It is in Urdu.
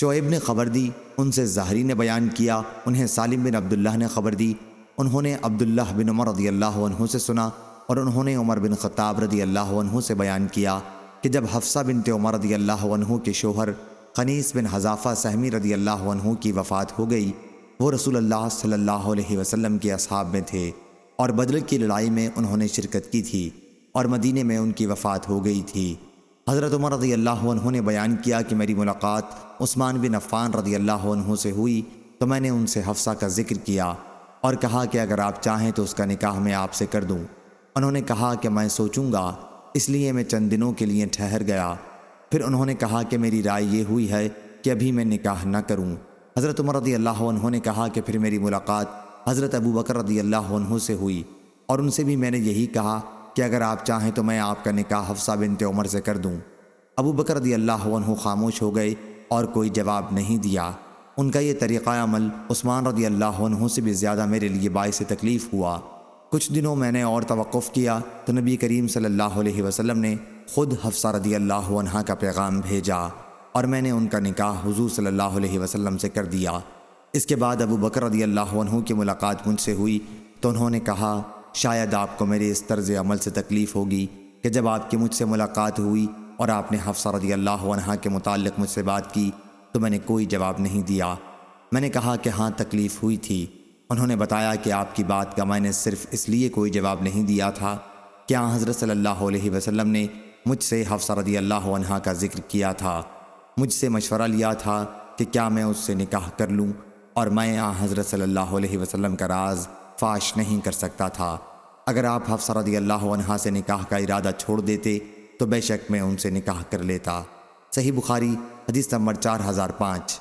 شعیب نے خبر دی، ان سے ظاہری نے بیان کیا، انہیں سالم بن عبداللہ نے خبر دی۔ انہوں نے عبداللہ بن عمر رضی اللہ عنہ سے سنا اور انہوں نے عمر بن خطاب رضی اللہ عنہ سے بیان کیا کہ جب حفصہ بنت عمر رضی اللہ عنہ کے شوہر خنیس بن حذافہ سہمی رضی اللہ عنہ کی وفات ہو گئی، وہ رسول اللہ صلی اللہ علیہ وسلم کے اصحاب میں تھے اور بدر کی لڑائی میں انہوں نے شرکت کی تھی اور مدینے میں ان کی وفات ہو گئی تھی۔ حضرت عمر رضی اللہ عنہ نے بیان کیا کہ میری ملاقات عثمان بن عفان رضی اللہ عنہ سے ہوئی تو میں نے ان سے حفصہ کا ذکر کیا اور کہا کہ اگر آپ چاہیں تو اس کا نکاح میں آپ سے کر دوں۔ انہوں نے کہا کہ میں سوچوں گا، اس لیے میں چند دنوں کے لیے ٹھہر گیا۔ پھر انہوں نے کہا کہ میری رائے یہ ہوئی ہے کہ ابھی میں نکاح نہ کروں۔ حضرت عمر رضی اللہ عنہ نے کہا کہ پھر میری ملاقات حضرت ابو بکر رضی اللہ عنہ سے ہوئی اور ان سے بھی میں نے یہی کہا کہ اگر آپ چاہیں تو میں آپ کا نکاح حفصہ بنت عمر سے کر دوں۔ ابو بکر رضی اللہ عنہ خاموش ہو گئے اور کوئی جواب نہیں دیا۔ ان کا یہ طریقہ عمل عثمان رضی اللہ عنہ سے بھی زیادہ میرے لیے باعث تکلیف ہوا۔ کچھ دنوں میں نے اور توقف کیا تو نبی کریم صلی اللہ علیہ وسلم نے خود حفصہ رضی اللہ عنہ کا پیغام بھیجا اور میں نے ان کا نکاح حضور صلی اللہ علیہ وسلم سے کر دیا۔ اس کے بعد ابو بکر رضی اللہ عنہ کی ملاقات مجھ سے ہوئی تو انہوں نے کہا شاید آپ کو میرے اس طرز عمل سے تکلیف ہوگی کہ جب آپ کی مجھ سے ملاقات ہوئی اور آپ نے حفصہ رضی اللہ عنہ کے متعلق مجھ سے بات کی تو میں نے کوئی جواب نہیں دیا۔ میں نے کہا کہ ہاں تکلیف ہوئی تھی۔ انہوں نے بتایا کہ آپ کی بات کا میں نے صرف اس لیے کوئی جواب نہیں دیا تھا۔ کیا حضرت صلی اللہ علیہ وسلم نے مجھ سے حفصہ رضی اللہ عنہ کا ذکر کیا تھا؟ مجھ سے مشورہ لیا تھا کہ کیا میں اس سے نکاح کر لوں اور میں آ حضرت صلی اللہ علیہ وسلم کا راز فاش نہیں کر سکتا تھا۔ اگر آپ حفصہ رضی اللہ عنہ سے نکاح کا ارادہ چھوڑ دیتے، تو بے شک میں ان سے نکاح کر لیتا۔ صحیح بخاری، حدیث نمبر چار ہزار پانچ۔